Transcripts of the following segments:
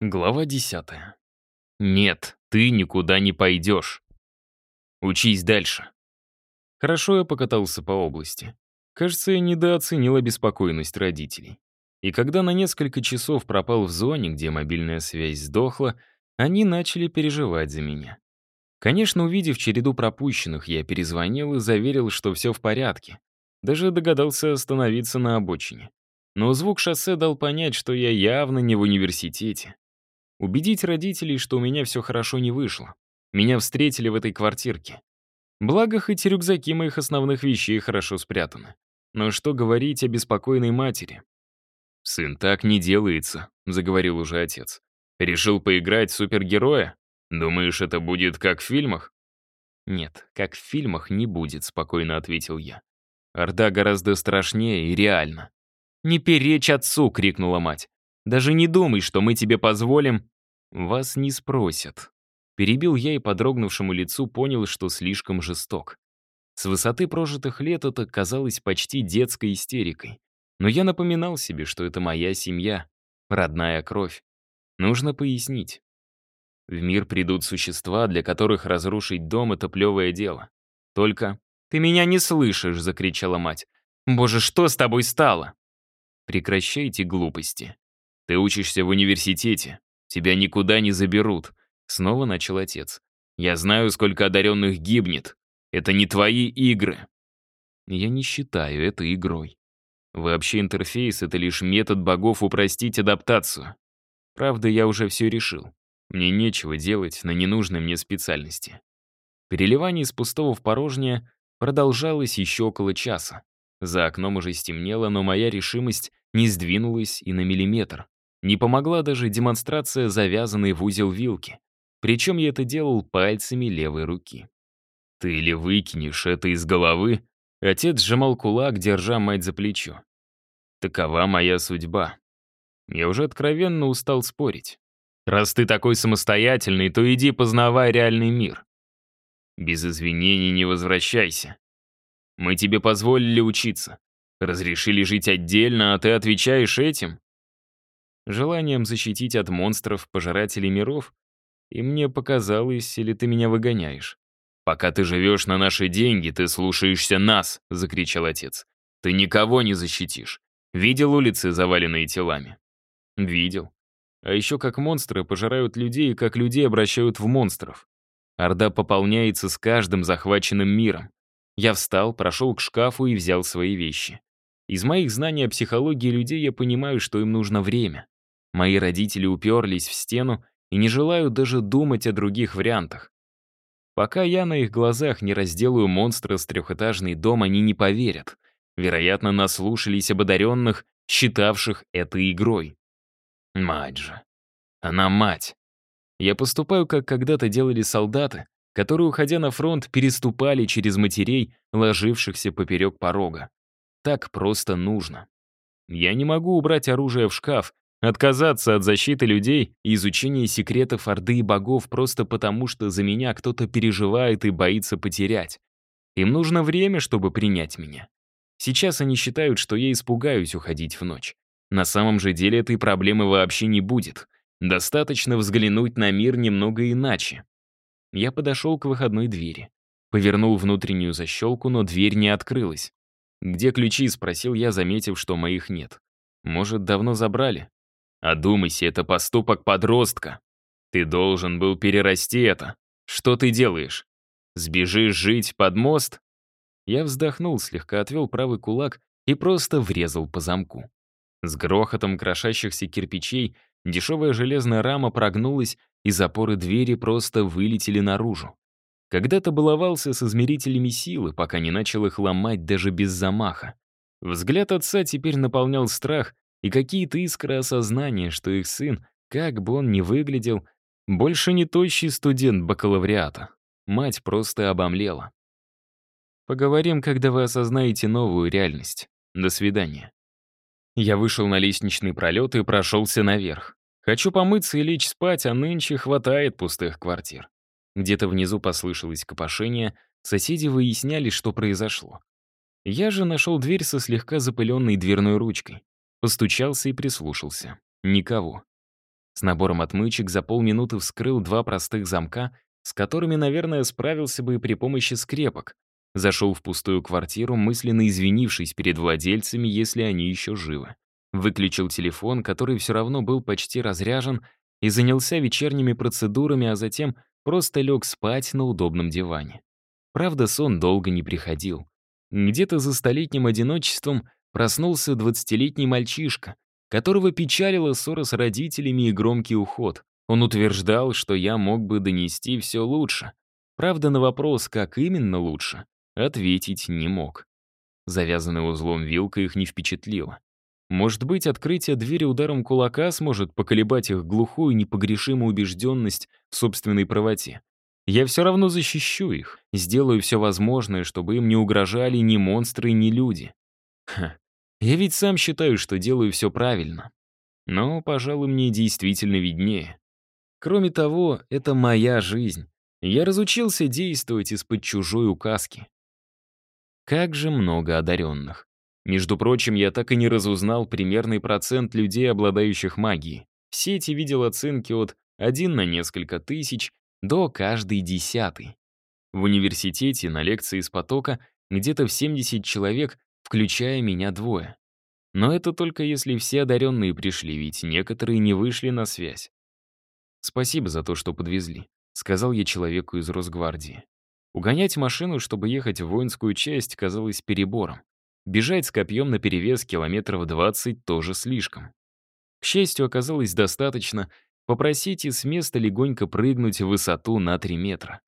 Глава десятая. Нет, ты никуда не пойдешь. Учись дальше. Хорошо я покатался по области. Кажется, я недооценил обеспокоенность родителей. И когда на несколько часов пропал в зоне, где мобильная связь сдохла, они начали переживать за меня. Конечно, увидев череду пропущенных, я перезвонил и заверил, что все в порядке. Даже догадался остановиться на обочине. Но звук шоссе дал понять, что я явно не в университете. Убедить родителей, что у меня все хорошо не вышло. Меня встретили в этой квартирке. Благо, хоть рюкзаки моих основных вещей хорошо спрятаны. Но что говорить о беспокойной матери? «Сын, так не делается», — заговорил уже отец. «Решил поиграть в супергероя? Думаешь, это будет как в фильмах?» «Нет, как в фильмах не будет», — спокойно ответил я. «Орда гораздо страшнее и реально». «Не перечь отцу!» — крикнула мать. Даже не думай, что мы тебе позволим...» «Вас не спросят». Перебил я и по дрогнувшему лицу понял, что слишком жесток. С высоты прожитых лет это казалось почти детской истерикой. Но я напоминал себе, что это моя семья, родная кровь. Нужно пояснить. В мир придут существа, для которых разрушить дом — это плевое дело. Только «Ты меня не слышишь!» — закричала мать. «Боже, что с тобой стало?» Прекращайте глупости. «Ты учишься в университете. Тебя никуда не заберут», — снова начал отец. «Я знаю, сколько одаренных гибнет. Это не твои игры». Я не считаю это игрой. Вообще интерфейс — это лишь метод богов упростить адаптацию. Правда, я уже все решил. Мне нечего делать на ненужной мне специальности. Переливание из пустого в порожнее продолжалось еще около часа. За окном уже стемнело, но моя решимость не сдвинулась и на миллиметр. Не помогла даже демонстрация завязанной в узел вилки. Причем я это делал пальцами левой руки. «Ты или выкинешь это из головы?» Отец сжимал кулак, держа мать за плечо. «Такова моя судьба. Я уже откровенно устал спорить. Раз ты такой самостоятельный, то иди познавай реальный мир. Без извинений не возвращайся. Мы тебе позволили учиться. Разрешили жить отдельно, а ты отвечаешь этим? Желанием защитить от монстров, пожирателей миров? И мне показалось, или ты меня выгоняешь? «Пока ты живешь на наши деньги, ты слушаешься нас!» — закричал отец. «Ты никого не защитишь. Видел улицы, заваленные телами?» «Видел. А еще как монстры пожирают людей и как людей обращают в монстров. Орда пополняется с каждым захваченным миром. Я встал, прошел к шкафу и взял свои вещи. Из моих знаний о психологии людей я понимаю, что им нужно время. Мои родители уперлись в стену и не желают даже думать о других вариантах. Пока я на их глазах не разделаю монстра с трехэтажный дом, они не поверят. Вероятно, наслушались об одаренных, считавших это игрой. Мать же. Она мать. Я поступаю, как когда-то делали солдаты, которые, уходя на фронт, переступали через матерей, ложившихся поперек порога. Так просто нужно. Я не могу убрать оружие в шкаф, Отказаться от защиты людей и изучения секретов Орды и богов просто потому, что за меня кто-то переживает и боится потерять. Им нужно время, чтобы принять меня. Сейчас они считают, что я испугаюсь уходить в ночь. На самом же деле этой проблемы вообще не будет. Достаточно взглянуть на мир немного иначе. Я подошел к выходной двери. Повернул внутреннюю защелку, но дверь не открылась. «Где ключи?» — спросил я, заметив, что моих нет. «Может, давно забрали?» Одумайся, это поступок подростка. Ты должен был перерасти это. Что ты делаешь? Сбежишь жить под мост? Я вздохнул, слегка отвел правый кулак и просто врезал по замку. С грохотом крошащихся кирпичей дешевая железная рама прогнулась, и запоры двери просто вылетели наружу. Когда-то баловался с измерителями силы, пока не начал их ломать даже без замаха. Взгляд отца теперь наполнял страх, и какие-то искры осознания, что их сын, как бы он ни выглядел, больше не тощий студент бакалавриата. Мать просто обомлела. Поговорим, когда вы осознаете новую реальность. До свидания. Я вышел на лестничный пролет и прошелся наверх. Хочу помыться и лечь спать, а нынче хватает пустых квартир. Где-то внизу послышалось копошение, соседи выясняли, что произошло. Я же нашел дверь со слегка запыленной дверной ручкой. Постучался и прислушался. Никого. С набором отмычек за полминуты вскрыл два простых замка, с которыми, наверное, справился бы и при помощи скрепок. Зашел в пустую квартиру, мысленно извинившись перед владельцами, если они еще живы. Выключил телефон, который все равно был почти разряжен, и занялся вечерними процедурами, а затем просто лег спать на удобном диване. Правда, сон долго не приходил. Где-то за столетним одиночеством проснулся двадцатилетний мальчишка, которого печалила ссора с родителями и громкий уход. Он утверждал, что я мог бы донести все лучше. Правда, на вопрос, как именно лучше, ответить не мог. Завязанная узлом вилка их не впечатлила. Может быть, открытие двери ударом кулака сможет поколебать их глухую непогрешимую убежденность в собственной правоте. Я все равно защищу их, сделаю все возможное, чтобы им не угрожали ни монстры, ни люди. Ха, я ведь сам считаю, что делаю все правильно. Но, пожалуй, мне действительно виднее. Кроме того, это моя жизнь. Я разучился действовать из-под чужой указки. Как же много одаренных. Между прочим, я так и не разузнал примерный процент людей, обладающих магией. В сети видел оценки от 1 на несколько тысяч до каждый десятый. В университете на лекции из потока где-то в 70 человек, включая меня двое. Но это только если все одаренные пришли, ведь некоторые не вышли на связь. «Спасибо за то, что подвезли», — сказал я человеку из Росгвардии. Угонять машину, чтобы ехать в воинскую часть, казалось перебором. Бежать с копьем наперевес километров 20 тоже слишком. К счастью, оказалось достаточно попросить и с места легонько прыгнуть в высоту на 3 метра.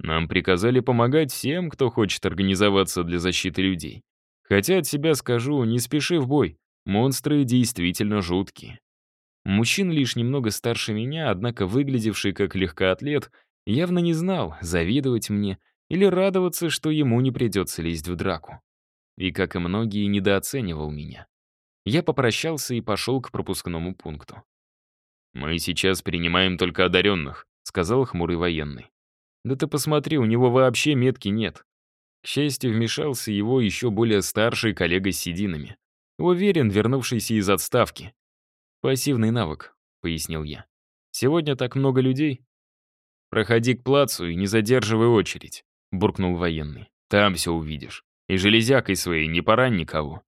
Нам приказали помогать всем, кто хочет организоваться для защиты людей. Хотя от себя скажу, не спеши в бой, монстры действительно жуткие. Мужчина лишь немного старше меня, однако выглядевший как легкоатлет, явно не знал, завидовать мне или радоваться, что ему не придется лезть в драку и, как и многие, недооценивал меня. Я попрощался и пошел к пропускному пункту. «Мы сейчас принимаем только одаренных», — сказал хмурый военный. «Да ты посмотри, у него вообще метки нет». К счастью, вмешался его еще более старший коллега с сединами. Уверен, вернувшийся из отставки. «Пассивный навык», — пояснил я. «Сегодня так много людей». «Проходи к плацу и не задерживай очередь», — буркнул военный. «Там все увидишь». И железякой своей не порань никого.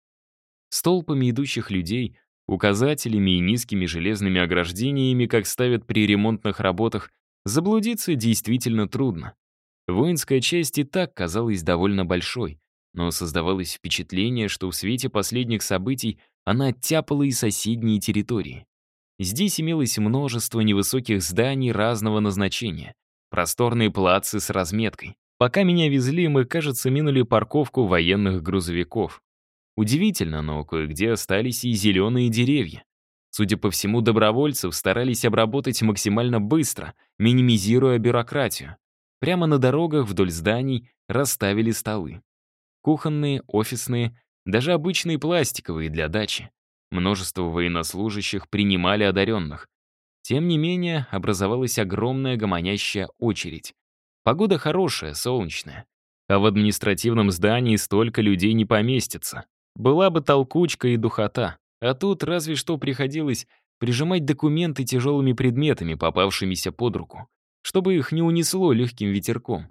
С толпами идущих людей, указателями и низкими железными ограждениями, как ставят при ремонтных работах, заблудиться действительно трудно. Воинская часть и так казалась довольно большой, но создавалось впечатление, что в свете последних событий она оттяпала и соседние территории. Здесь имелось множество невысоких зданий разного назначения, просторные плацы с разметкой. Пока меня везли, мы, кажется, минули парковку военных грузовиков. Удивительно, но кое-где остались и зеленые деревья. Судя по всему, добровольцев старались обработать максимально быстро, минимизируя бюрократию. Прямо на дорогах вдоль зданий расставили столы. Кухонные, офисные, даже обычные пластиковые для дачи. Множество военнослужащих принимали одаренных. Тем не менее, образовалась огромная гомонящая очередь. Погода хорошая, солнечная. А в административном здании столько людей не поместится. Была бы толкучка и духота. А тут разве что приходилось прижимать документы тяжелыми предметами, попавшимися под руку, чтобы их не унесло легким ветерком.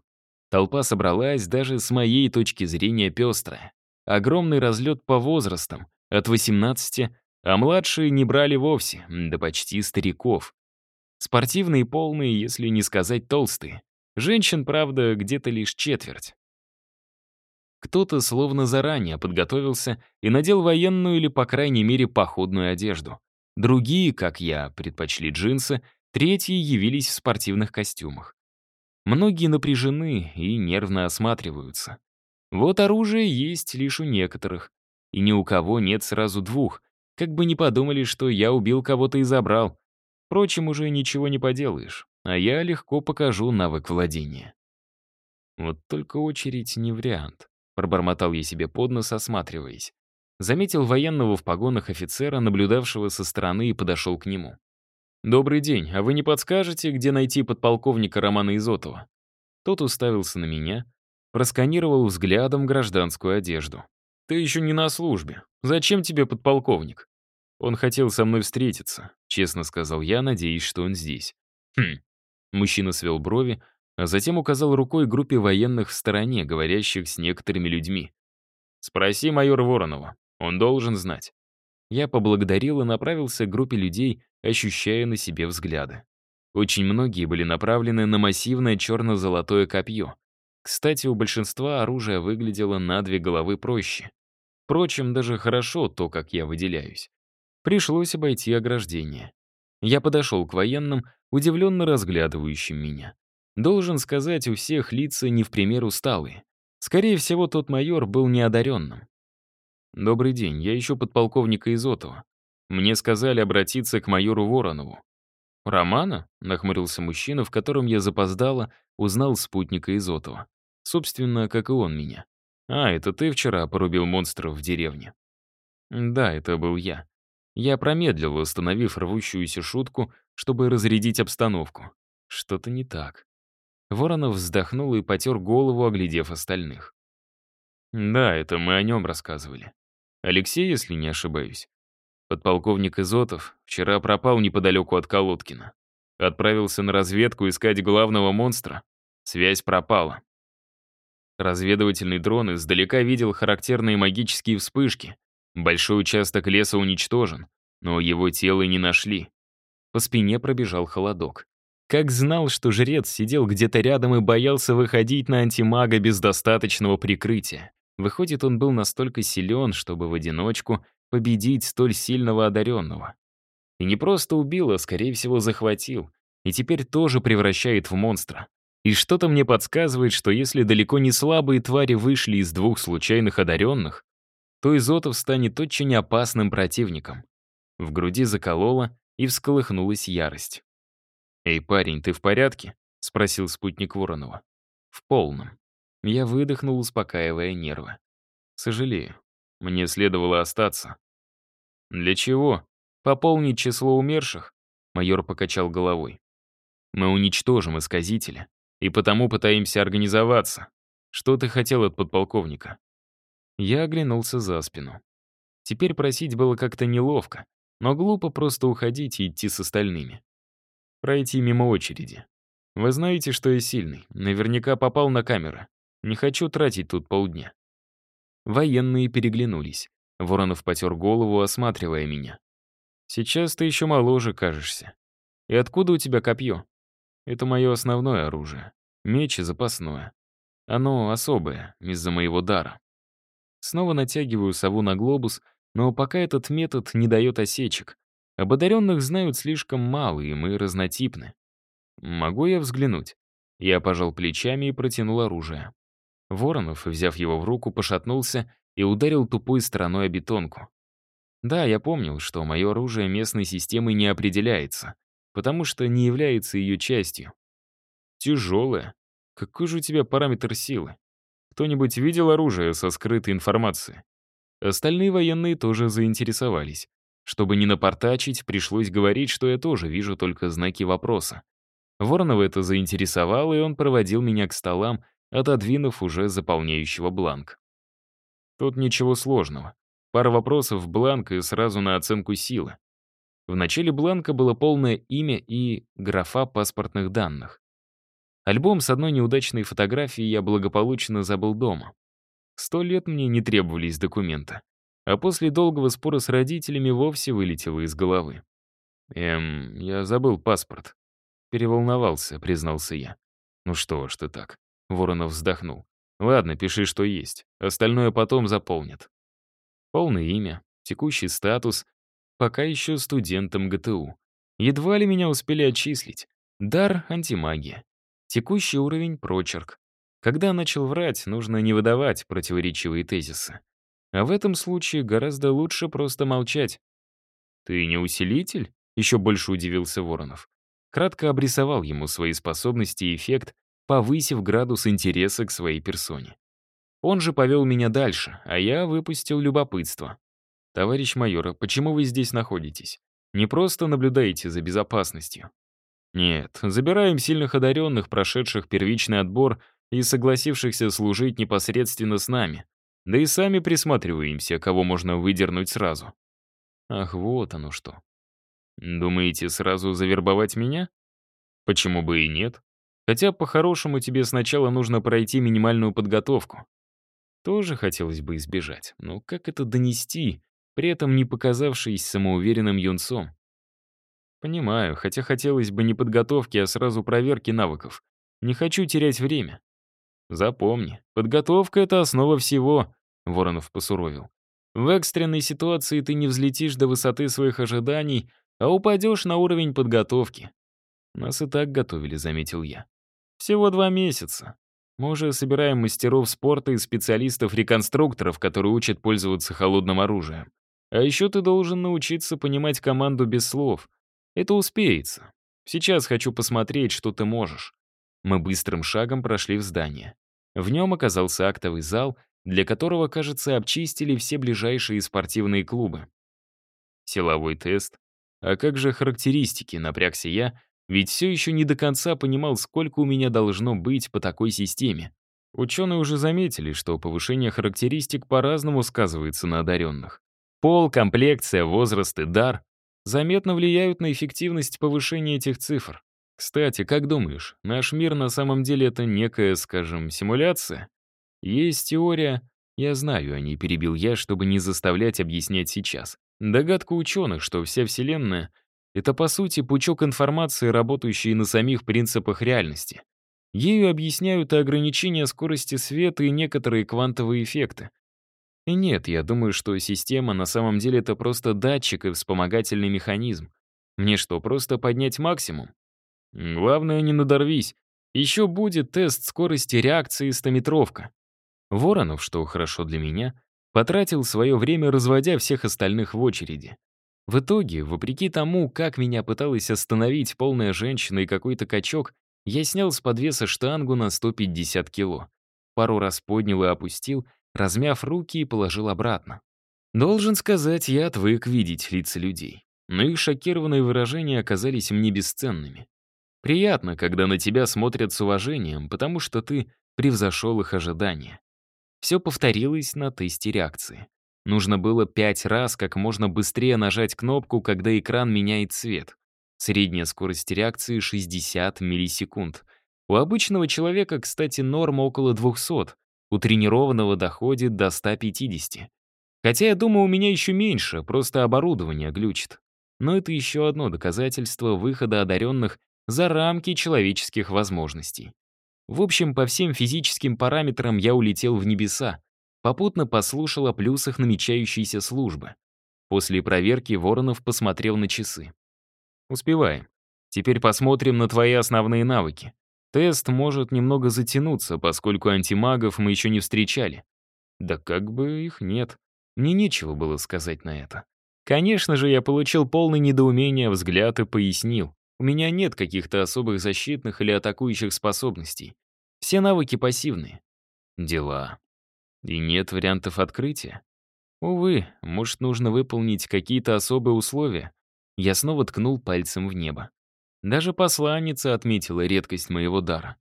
Толпа собралась даже с моей точки зрения пестрая. Огромный разлет по возрастам, от 18, а младшие не брали вовсе, да почти стариков. Спортивные полные, если не сказать толстые. Женщин, правда, где-то лишь четверть. Кто-то словно заранее подготовился и надел военную или, по крайней мере, походную одежду. Другие, как я, предпочли джинсы, третьи явились в спортивных костюмах. Многие напряжены и нервно осматриваются. Вот оружие есть лишь у некоторых, и ни у кого нет сразу двух, как бы не подумали, что я убил кого-то и забрал. Впрочем, уже ничего не поделаешь а я легко покажу навык владения. Вот только очередь не вариант. Пробормотал я себе под нос, осматриваясь. Заметил военного в погонах офицера, наблюдавшего со стороны, и подошел к нему. «Добрый день, а вы не подскажете, где найти подполковника Романа Изотова?» Тот уставился на меня, просканировал взглядом гражданскую одежду. «Ты еще не на службе. Зачем тебе подполковник?» Он хотел со мной встретиться, честно сказал я, надеясь, что он здесь. Хм. Мужчина свел брови, а затем указал рукой группе военных в стороне, говорящих с некоторыми людьми. «Спроси майора Воронова, он должен знать». Я поблагодарил и направился к группе людей, ощущая на себе взгляды. Очень многие были направлены на массивное черно-золотое копье. Кстати, у большинства оружие выглядело на две головы проще. Впрочем, даже хорошо то, как я выделяюсь. Пришлось обойти ограждение. Я подошел к военным, удивленно разглядывающим меня. Должен сказать, у всех лица не в пример усталые. Скорее всего, тот майор был неодаренным. «Добрый день, я ищу подполковника Изотова. Мне сказали обратиться к майору Воронову. «Романа?» — нахмурился мужчина, в котором я запоздало узнал спутника Изотова. Собственно, как и он меня. «А, это ты вчера порубил монстров в деревне?» «Да, это был я. Я промедлил, установив рвущуюся шутку, чтобы разрядить обстановку. Что-то не так». Воронов вздохнул и потер голову, оглядев остальных. «Да, это мы о нем рассказывали. Алексей, если не ошибаюсь. Подполковник Изотов вчера пропал неподалеку от Колодкина. Отправился на разведку искать главного монстра. Связь пропала. Разведывательный дрон издалека видел характерные магические вспышки. Большой участок леса уничтожен, но его тело не нашли. По спине пробежал холодок. Как знал, что жрец сидел где-то рядом и боялся выходить на антимага без достаточного прикрытия. Выходит, он был настолько силен, чтобы в одиночку победить столь сильного одаренного. И не просто убил, а, скорее всего, захватил. И теперь тоже превращает в монстра. И что-то мне подсказывает, что если далеко не слабые твари вышли из двух случайных одаренных, то Изотов станет очень опасным противником. В груди заколола и всколыхнулась ярость. «Эй, парень, ты в порядке?» — спросил спутник Воронова. «В полном». Я выдохнул, успокаивая нервы. «Сожалею. Мне следовало остаться. Для чего? Пополнить число умерших? Майор покачал головой. Мы уничтожим исказителя, и потому пытаемся организоваться. Что ты хотел от подполковника? Я оглянулся за спину. Теперь просить было как-то неловко, но глупо просто уходить и идти с остальными. Пройти мимо очереди. Вы знаете, что я сильный. Наверняка попал на камеры. Не хочу тратить тут полдня. Военные переглянулись. Воронов потер голову, осматривая меня. «Сейчас ты еще моложе кажешься. И откуда у тебя копье?» «Это мое основное оружие. Меч и запасное. Оно особое, из-за моего дара». Снова натягиваю сову на глобус, но пока этот метод не дает осечек. Об одаренных знают слишком мало, и мы разнотипны. «Могу я взглянуть?» Я пожал плечами и протянул оружие. Воронов, взяв его в руку, пошатнулся и ударил тупой стороной о бетонку. Да, я помнил, что мое оружие местной системы не определяется, потому что не является ее частью. Тяжелое. Какой же у тебя параметр силы? Кто-нибудь видел оружие со скрытой информацией? Остальные военные тоже заинтересовались. Чтобы не напортачить, пришлось говорить, что я тоже вижу только знаки вопроса. Воронова это заинтересовало, и он проводил меня к столам, отодвинув уже заполняющего бланк. Тут ничего сложного. Пара вопросов в бланк и сразу на оценку силы. В начале бланка было полное имя и графа паспортных данных. Альбом с одной неудачной фотографией я благополучно забыл дома. Сто лет мне не требовались документы. А после долгого спора с родителями вовсе вылетело из головы. «Эм, я забыл паспорт». Переволновался, признался я. «Ну что ж ты так?» Воронов вздохнул. «Ладно, пиши, что есть. Остальное потом заполнят». Полное имя, текущий статус, пока еще студентом ГТУ. Едва ли меня успели отчислить. Дар — антимагия. Текущий уровень — прочерк. Когда начал врать, нужно не выдавать противоречивые тезисы. А в этом случае гораздо лучше просто молчать. «Ты не усилитель?» — еще больше удивился Воронов. Кратко обрисовал ему свои способности и эффект, повысив градус интереса к своей персоне. Он же повел меня дальше, а я выпустил любопытство. «Товарищ майор, почему вы здесь находитесь? Не просто наблюдаете за безопасностью?» «Нет, забираем сильных одаренных, прошедших первичный отбор и согласившихся служить непосредственно с нами. Да и сами присматриваемся, кого можно выдернуть сразу». Ах, вот оно что. Думаете, сразу завербовать меня? Почему бы и нет? Хотя, по-хорошему, тебе сначала нужно пройти минимальную подготовку. Тоже хотелось бы избежать, но как это донести, при этом не показавшись самоуверенным юнцом? Понимаю, хотя хотелось бы не подготовки, а сразу проверки навыков. Не хочу терять время. Запомни, подготовка — это основа всего, — Воронов посуровил. В экстренной ситуации ты не взлетишь до высоты своих ожиданий, а упадешь на уровень подготовки. Нас и так готовили, заметил я. Всего два месяца. Мы уже собираем мастеров спорта и специалистов-реконструкторов, которые учат пользоваться холодным оружием. А еще ты должен научиться понимать команду без слов. Это успеется. Сейчас хочу посмотреть, что ты можешь. Мы быстрым шагом прошли в здание. В нем оказался актовый зал, для которого, кажется, обчистили все ближайшие спортивные клубы. Силовой тест. А как же характеристики, напрягся я, ведь все еще не до конца понимал, сколько у меня должно быть по такой системе. Ученые уже заметили, что повышение характеристик по-разному сказывается на одаренных. Пол, комплекция, возраст и дар заметно влияют на эффективность повышения этих цифр. Кстати, как думаешь, наш мир на самом деле это некая, скажем, симуляция? Есть теория, я знаю о ней, перебил я, чтобы не заставлять объяснять сейчас. Догадка ученых, что вся Вселенная это, по сути, пучок информации, работающий на самих принципах реальности. Ею объясняют и ограничения скорости света и некоторые квантовые эффекты. И нет, я думаю, что система на самом деле это просто датчик и вспомогательный механизм. Мне что, просто поднять максимум? Главное, не надорвись. Еще будет тест скорости реакции стометровка. Воронов, что хорошо для меня, потратил свое время, разводя всех остальных в очереди. В итоге, вопреки тому, как меня пыталась остановить полная женщина и какой-то качок, я снял с подвеса штангу на 150 кило. Пару раз поднял и опустил, размяв руки и положил обратно. Должен сказать, я отвык видеть лица людей. Но их шокированные выражения оказались мне бесценными. Приятно, когда на тебя смотрят с уважением, потому что ты превзошел их ожидания. Все повторилось на тесте реакции. Нужно было пять раз как можно быстрее нажать кнопку, когда экран меняет цвет. Средняя скорость реакции — 60 миллисекунд. У обычного человека, кстати, норма около 200, у тренированного доходит до 150. Хотя, я думаю, у меня еще меньше, просто оборудование глючит. Но это еще одно доказательство выхода одаренных за рамки человеческих возможностей. В общем, по всем физическим параметрам я улетел в небеса, Попутно послушал о плюсах намечающейся службы. После проверки Воронов посмотрел на часы. «Успеваем. Теперь посмотрим на твои основные навыки. Тест может немного затянуться, поскольку антимагов мы еще не встречали. Да как бы их нет. Мне нечего было сказать на это. Конечно же, я получил полное недоумение взгляд и пояснил. У меня нет каких-то особых защитных или атакующих способностей. Все навыки пассивные. Дела. И нет вариантов открытия? Увы, может, нужно выполнить какие-то особые условия. Я снова ткнул пальцем в небо. Даже посланница отметила редкость моего дара.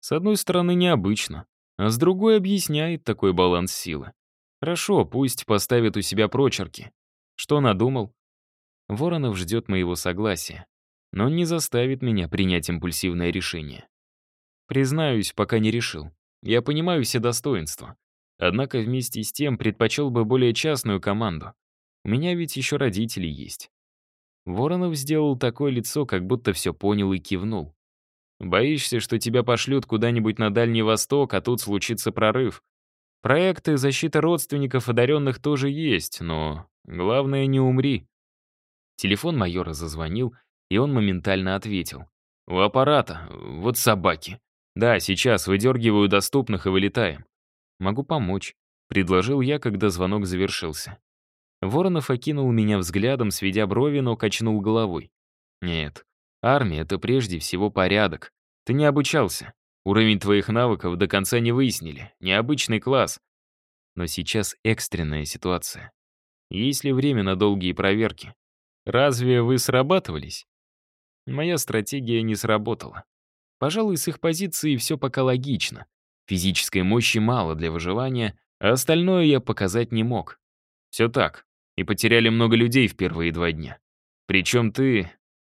С одной стороны, необычно, а с другой объясняет такой баланс силы. Хорошо, пусть поставит у себя прочерки. Что надумал? Воронов ждет моего согласия, но не заставит меня принять импульсивное решение. Признаюсь, пока не решил. Я понимаю все достоинства. Однако вместе с тем предпочел бы более частную команду. У меня ведь еще родители есть. Воронов сделал такое лицо, как будто все понял и кивнул. «Боишься, что тебя пошлют куда-нибудь на Дальний Восток, а тут случится прорыв. Проекты защиты родственников одаренных тоже есть, но главное, не умри». Телефон майора зазвонил, и он моментально ответил. «У аппарата, вот собаки. Да, сейчас выдергиваю доступных и вылетаем. Могу помочь», — предложил я, когда звонок завершился. Воронов окинул меня взглядом, сведя брови, но качнул головой. «Нет, армия — это прежде всего порядок. Ты не обучался. Уровень твоих навыков до конца не выяснили. Необычный класс. Но сейчас экстренная ситуация. Есть ли время на долгие проверки? Разве вы срабатывались? Моя стратегия не сработала. Пожалуй, с их позиции все пока логично. Физической мощи мало для выживания, а остальное я показать не мог. Все так. И потеряли много людей в первые два дня. Причем ты...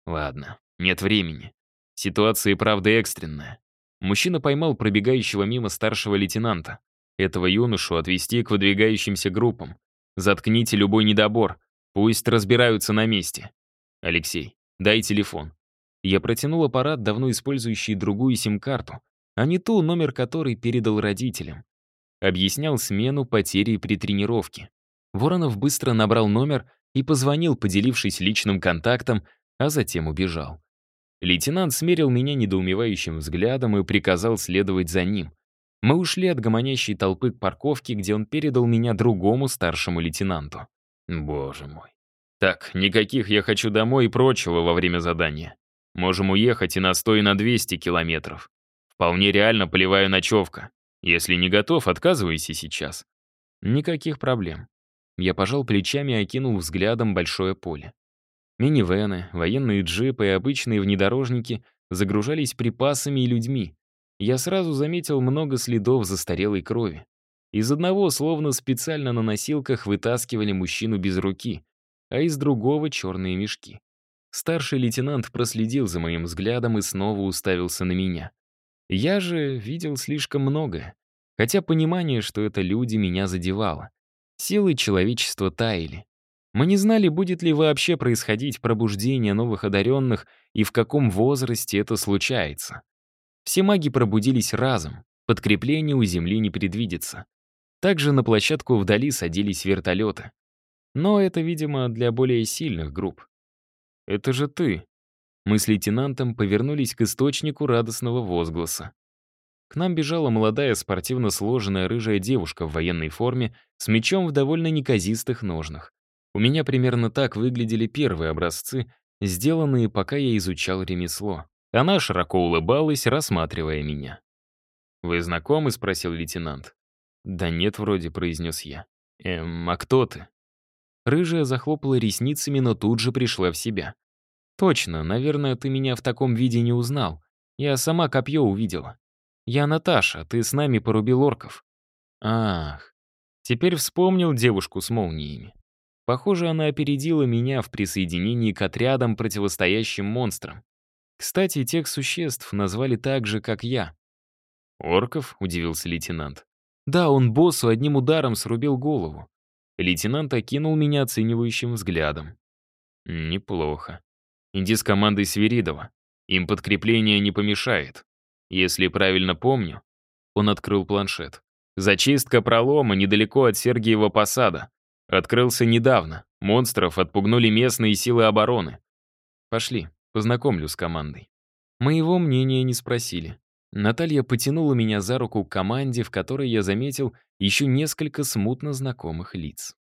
Ладно, нет времени. Ситуация и правда экстренная. Мужчина поймал пробегающего мимо старшего лейтенанта. Этого юношу отвести к выдвигающимся группам. Заткните любой недобор. Пусть разбираются на месте. Алексей, дай телефон. Я протянул аппарат, давно использующий другую сим-карту, а не ту, номер которой передал родителям. Объяснял смену потери при тренировке. Воронов быстро набрал номер и позвонил, поделившись личным контактом, а затем убежал. Лейтенант смерил меня недоумевающим взглядом и приказал следовать за ним. Мы ушли от гомонящей толпы к парковке, где он передал меня другому старшему лейтенанту. Боже мой. Так, никаких «я хочу домой» и прочего во время задания. Можем уехать и на 100, и на 200 километров. Вполне реально полевая ночевка. Если не готов, отказывайся сейчас. Никаких проблем. Я пожал плечами и окинул взглядом большое поле. Минивены, военные джипы и обычные внедорожники загружались припасами и людьми. Я сразу заметил много следов застарелой крови. Из одного, словно специально на носилках, вытаскивали мужчину без руки, а из другого — черные мешки. Старший лейтенант проследил за моим взглядом и снова уставился на меня. Я же видел слишком многое, хотя понимание, что это люди, меня задевало. Силы человечества таяли. Мы не знали, будет ли вообще происходить пробуждение новых одаренных и в каком возрасте это случается. Все маги пробудились разом, подкрепление у Земли не предвидится. Также на площадку вдали садились вертолеты. Но это, видимо, для более сильных групп. «Это же ты!» Мы с лейтенантом повернулись к источнику радостного возгласа. К нам бежала молодая спортивно сложенная рыжая девушка в военной форме с мечом в довольно неказистых ножнах. У меня примерно так выглядели первые образцы, сделанные, пока я изучал ремесло. Она широко улыбалась, рассматривая меня. «Вы знакомы?» — спросил лейтенант. «Да нет, вроде», — произнес я. «Эм, а кто ты?» Рыжая захлопала ресницами, но тут же пришла в себя. «Точно, наверное, ты меня в таком виде не узнал. Я сама копье увидела. Я Наташа, ты с нами порубил орков». «Ах, теперь вспомнил девушку с молниями. Похоже, она опередила меня в присоединении к отрядам, противостоящим монстрам. Кстати, тех существ назвали так же, как я. «Орков?» — удивился лейтенант. «Да, он боссу одним ударом срубил голову». Лейтенант окинул меня оценивающим взглядом. «Неплохо. Иди с командой Свиридова. Им подкрепление не помешает. Если правильно помню...» Он открыл планшет. «Зачистка пролома недалеко от Сергиева посада. Открылся недавно. Монстров отпугнули местные силы обороны. Пошли, познакомлю с командой. Моего мнения не спросили. Наталья потянула меня за руку к команде, в которой я заметил еще несколько смутно знакомых лиц.